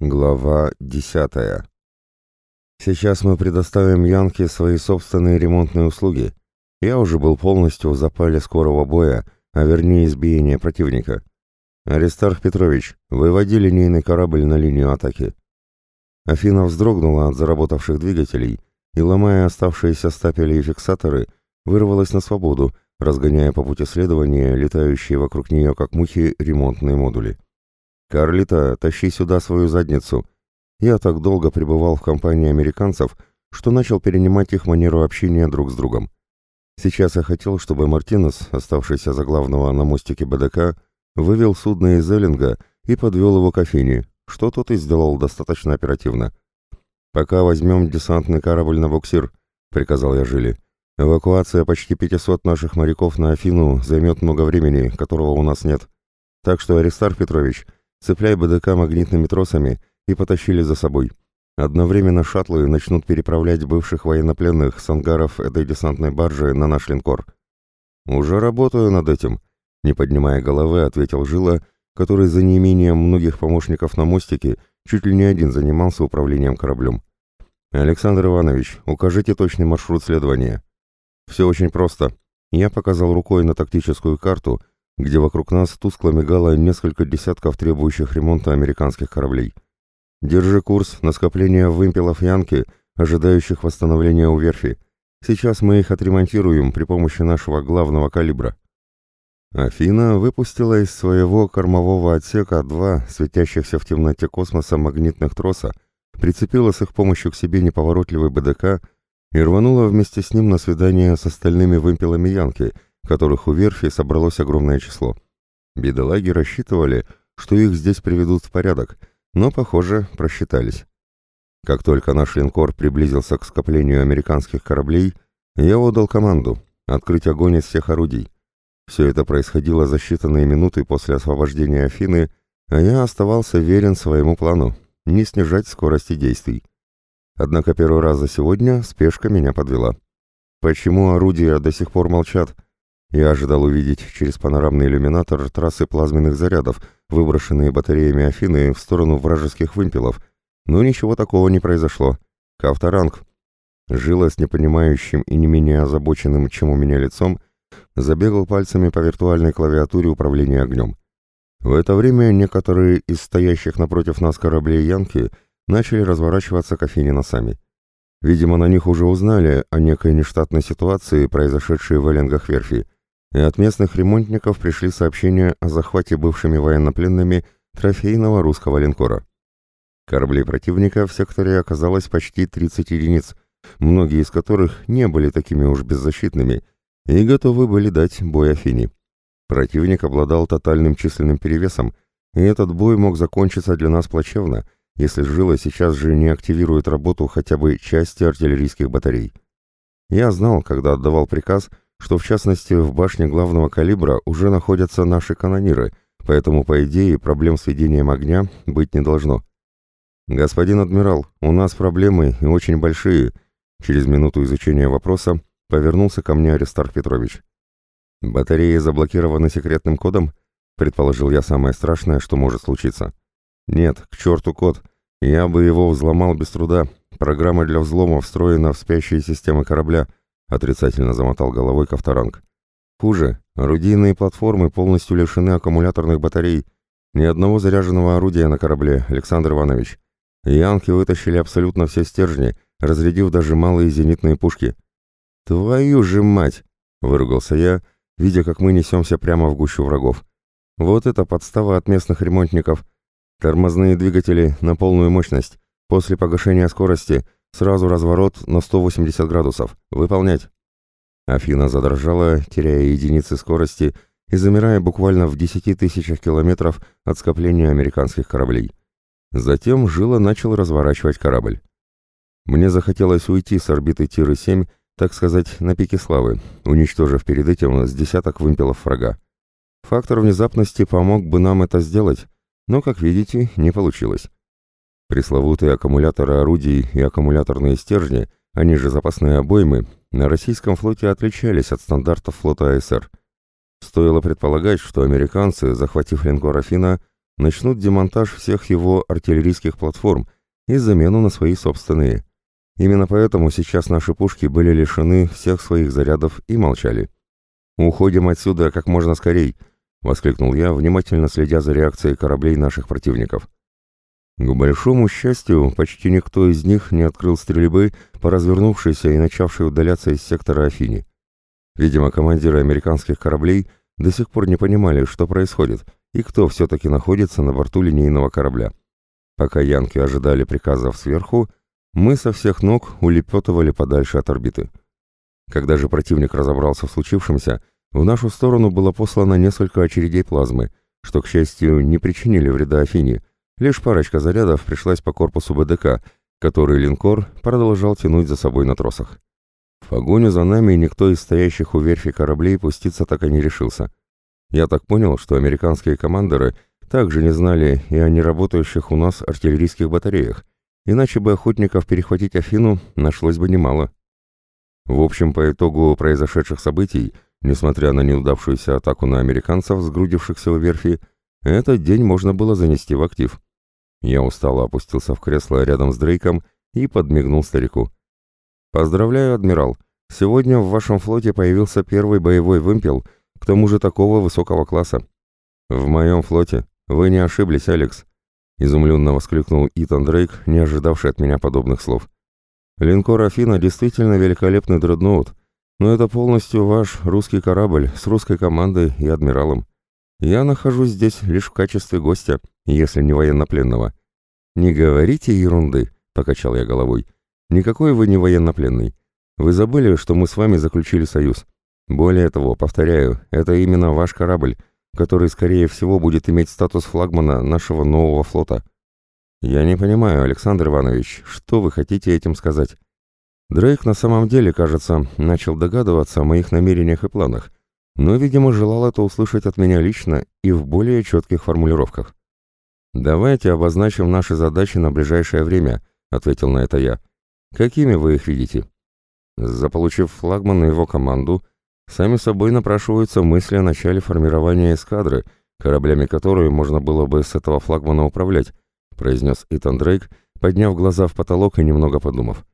Глава 10. Сейчас мы предоставим Янке свои собственные ремонтные услуги. Я уже был полностью в запале скорого боя, а вернее избиения противника. Аристарх Петрович, выводи линейный корабль на линию атаки. Афина вздрогнула от заработавших двигателей и, ломая оставшиеся стапели и фиксаторы, вырвалась на свободу, разгоняя по пути следования летающие вокруг нее как мухи ремонтные модули. «Карлита, тащи сюда свою задницу». Я так долго пребывал в компании американцев, что начал перенимать их манеру общения друг с другом. Сейчас я хотел, чтобы Мартинес, оставшийся за главного на мостике БДК, вывел судно из Эллинга и подвел его к Афине, что тот и сделал достаточно оперативно. «Пока возьмем десантный корабль на буксир», — приказал я Жили. «Эвакуация почти 500 наших моряков на Афину займет много времени, которого у нас нет. Так что, Аристарх Петрович, Цепляй БДК магнитными тросами и потащили за собой. Одновременно шаттлы начнут переправлять бывших военнопленных с ангаров этой десантной баржи на наш линкор. «Уже работаю над этим», — не поднимая головы, ответил Жила, который за неимением многих помощников на мостике чуть ли не один занимался управлением кораблем. «Александр Иванович, укажите точный маршрут следования». «Все очень просто». Я показал рукой на тактическую карту, где вокруг нас тускло мигало несколько десятков требующих ремонта американских кораблей. Держи курс на скопление вымпелов Янки, ожидающих восстановления у верфи. Сейчас мы их отремонтируем при помощи нашего главного калибра. Афина выпустила из своего кормового отсека два светящихся в темноте космоса магнитных троса, прицепила с их помощью к себе неповоротливый БДК и рванула вместе с ним на свидание с остальными вымпелами Янки — которых у верфи собралось огромное число. Бедолаги рассчитывали, что их здесь приведут в порядок, но, похоже, просчитались. Как только наш линкор приблизился к скоплению американских кораблей, я отдал команду открыть огонь из всех орудий. Все это происходило за считанные минуты после освобождения Афины, а я оставался верен своему плану — не снижать скорости действий. Однако первый раз за сегодня спешка меня подвела. Почему орудия до сих пор молчат — я ожидал увидеть через панорамный иллюминатор трассы плазменных зарядов, выброшенные батареями Афины в сторону вражеских вымпелов, но ничего такого не произошло. Кавторанг. Жила с непонимающим и не менее озабоченным, чем у меня лицом, забегал пальцами по виртуальной клавиатуре управления огнем. В это время некоторые из стоящих напротив нас кораблей Янки начали разворачиваться к Афине носами. Видимо, на них уже узнали о некой нештатной ситуации, произошедшей в Эллингах верфи, и от местных ремонтников пришли сообщения о захвате бывшими военнопленными трофейного русского линкора. Кораблей противника в секторе оказалось почти 30 единиц, многие из которых не были такими уж беззащитными и готовы были дать бой Афине. Противник обладал тотальным численным перевесом, и этот бой мог закончиться для нас плачевно, если Жила сейчас же не активирует работу хотя бы части артиллерийских батарей. Я знал, когда отдавал приказ, что в частности в башне главного калибра уже находятся наши канониры, поэтому, по идее, проблем с ведением огня быть не должно. «Господин адмирал, у нас проблемы и очень большие», через минуту изучения вопроса повернулся ко мне Аристарх Петрович. «Батареи заблокированы секретным кодом?» предположил я самое страшное, что может случиться. «Нет, к черту код. Я бы его взломал без труда. Программа для взлома встроена в спящие системы корабля, Отрицательно замотал головой Ковторанг. Хуже, орудийные платформы полностью лишены аккумуляторных батарей. Ни одного заряженного орудия на корабле, Александр Иванович. Янки вытащили абсолютно все стержни, разрядив даже малые зенитные пушки. «Твою же мать!» — выругался я, видя, как мы несемся прямо в гущу врагов. «Вот это подстава от местных ремонтников. Тормозные двигатели на полную мощность. После погашения скорости — Сразу разворот на 180 градусов. Выполнять. Афина задрожала, теряя единицы скорости и замирая буквально в 10 тысячах километров от скопления американских кораблей. Затем Жила начал разворачивать корабль. Мне захотелось уйти с орбиты Тиры-7, так сказать, на пике славы, уничтожив перед этим с десяток вымпелов врага. Фактор внезапности помог бы нам это сделать, но, как видите, не получилось. Пресловутые аккумуляторы орудий и аккумуляторные стержни, они же запасные обоймы, на российском флоте отличались от стандартов флота АСР. Стоило предполагать, что американцы, захватив линкор «Афина», начнут демонтаж всех его артиллерийских платформ и замену на свои собственные. Именно поэтому сейчас наши пушки были лишены всех своих зарядов и молчали. «Уходим отсюда как можно скорей!» — воскликнул я, внимательно следя за реакцией кораблей наших противников. К большому счастью, почти никто из них не открыл стрельбы по развернувшейся и начавшей удаляться из сектора Афини. Видимо, командиры американских кораблей до сих пор не понимали, что происходит, и кто все-таки находится на борту линейного корабля. Пока янки ожидали приказов сверху, мы со всех ног улепетывали подальше от орбиты. Когда же противник разобрался в случившемся, в нашу сторону было послано несколько очередей плазмы, что, к счастью, не причинили вреда Афине, Лишь парочка зарядов пришлась по корпусу БДК, который линкор продолжал тянуть за собой на тросах. В погоню за нами никто из стоящих у верфи кораблей пуститься так и не решился. Я так понял, что американские командоры также не знали и о неработающих у нас артиллерийских батареях, иначе бы охотников перехватить Афину нашлось бы немало. В общем, по итогу произошедших событий, несмотря на неудавшуюся атаку на американцев, сгрудившихся у верфи, этот день можно было занести в актив. Я устало опустился в кресло рядом с Дрейком и подмигнул старику. «Поздравляю, адмирал. Сегодня в вашем флоте появился первый боевой вымпел, к тому же такого высокого класса». «В моем флоте. Вы не ошиблись, Алекс», — изумленно воскликнул Итан Дрейк, не ожидавший от меня подобных слов. «Линкор «Афина» действительно великолепный дредноут, но это полностью ваш русский корабль с русской командой и адмиралом. Я нахожусь здесь лишь в качестве гостя, если не военнопленного. Не говорите ерунды, покачал я головой. Никакой вы не военнопленный. Вы забыли, что мы с вами заключили союз. Более того, повторяю, это именно ваш корабль, который, скорее всего, будет иметь статус флагмана нашего нового флота. Я не понимаю, Александр Иванович, что вы хотите этим сказать? Дрейк на самом деле, кажется, начал догадываться о моих намерениях и планах, но, видимо, желал это услышать от меня лично и в более четких формулировках. «Давайте обозначим наши задачи на ближайшее время», — ответил на это я. «Какими вы их видите?» Заполучив флагман и его команду, сами собой напрашиваются мысли о начале формирования эскадры, кораблями которой можно было бы с этого флагмана управлять, произнес Итан Дрейк, подняв глаза в потолок и немного подумав.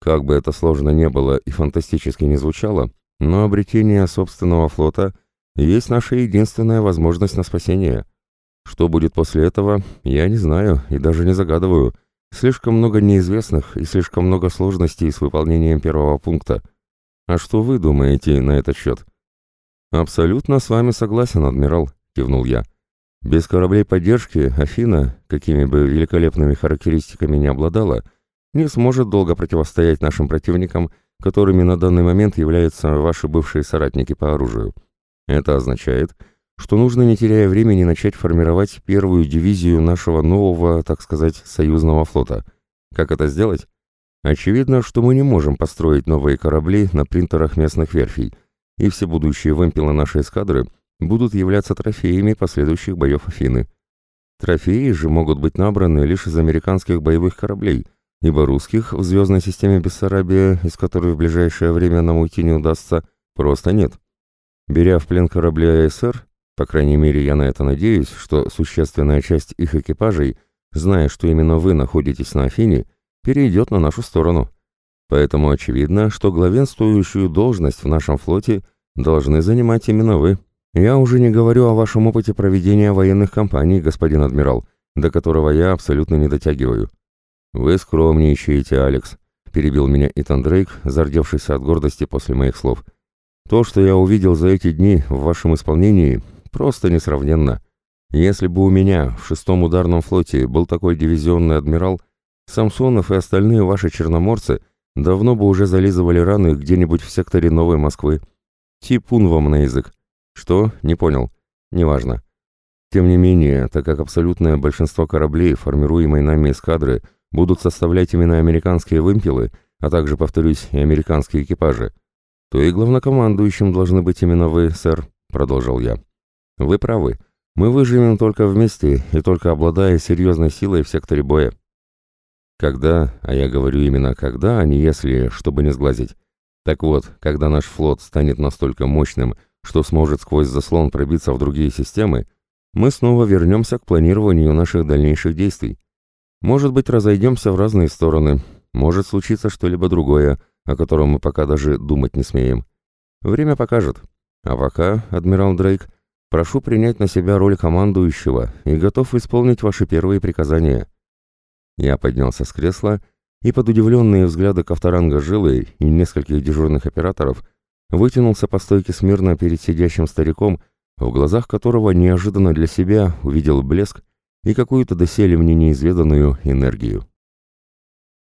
Как бы это сложно не было и фантастически не звучало, но обретение собственного флота есть наша единственная возможность на спасение. Что будет после этого, я не знаю и даже не загадываю. Слишком много неизвестных и слишком много сложностей с выполнением первого пункта. А что вы думаете на этот счет? Абсолютно с вами согласен, адмирал, кивнул я. Без кораблей поддержки Афина, какими бы великолепными характеристиками не обладала, не сможет долго противостоять нашим противникам которыми на данный момент являются ваши бывшие соратники по оружию. Это означает, что нужно, не теряя времени, начать формировать первую дивизию нашего нового, так сказать, союзного флота. Как это сделать? Очевидно, что мы не можем построить новые корабли на принтерах местных верфей, и все будущие вымпелы нашей эскадры будут являться трофеями последующих боев Афины. Трофеи же могут быть набраны лишь из американских боевых кораблей – ибо русских в звездной системе Бессарабия, из которой в ближайшее время нам уйти не удастся, просто нет. Беря в плен корабли АСР, по крайней мере я на это надеюсь, что существенная часть их экипажей, зная, что именно вы находитесь на Афине, перейдет на нашу сторону. Поэтому очевидно, что главенствующую должность в нашем флоте должны занимать именно вы. Я уже не говорю о вашем опыте проведения военных кампаний, господин адмирал, до которого я абсолютно не дотягиваю. «Вы скромничаете, Алекс», — перебил меня Итан Дрейк, зардевшийся от гордости после моих слов. «То, что я увидел за эти дни в вашем исполнении, просто несравненно. Если бы у меня в шестом ударном флоте был такой дивизионный адмирал, Самсонов и остальные ваши черноморцы давно бы уже зализывали раны где-нибудь в секторе Новой Москвы. Типун вам на язык. Что? Не понял. Неважно. Тем не менее, так как абсолютное большинство кораблей, формируемой нами эскадры, будут составлять именно американские вымпелы, а также, повторюсь, и американские экипажи, то и главнокомандующим должны быть именно вы, сэр, продолжил я. Вы правы. Мы выживем только вместе и только обладая серьезной силой в секторе боя. Когда, а я говорю именно когда, а не если, чтобы не сглазить. Так вот, когда наш флот станет настолько мощным, что сможет сквозь заслон пробиться в другие системы, мы снова вернемся к планированию наших дальнейших действий. Может быть, разойдемся в разные стороны, может случиться что-либо другое, о котором мы пока даже думать не смеем. Время покажет. А пока, адмирал Дрейк, прошу принять на себя роль командующего и готов исполнить ваши первые приказания. Я поднялся с кресла и под удивленные взгляды Ковторанга Жилы и нескольких дежурных операторов вытянулся по стойке смирно перед сидящим стариком, в глазах которого неожиданно для себя увидел блеск и какую-то доселе мне неизведанную энергию.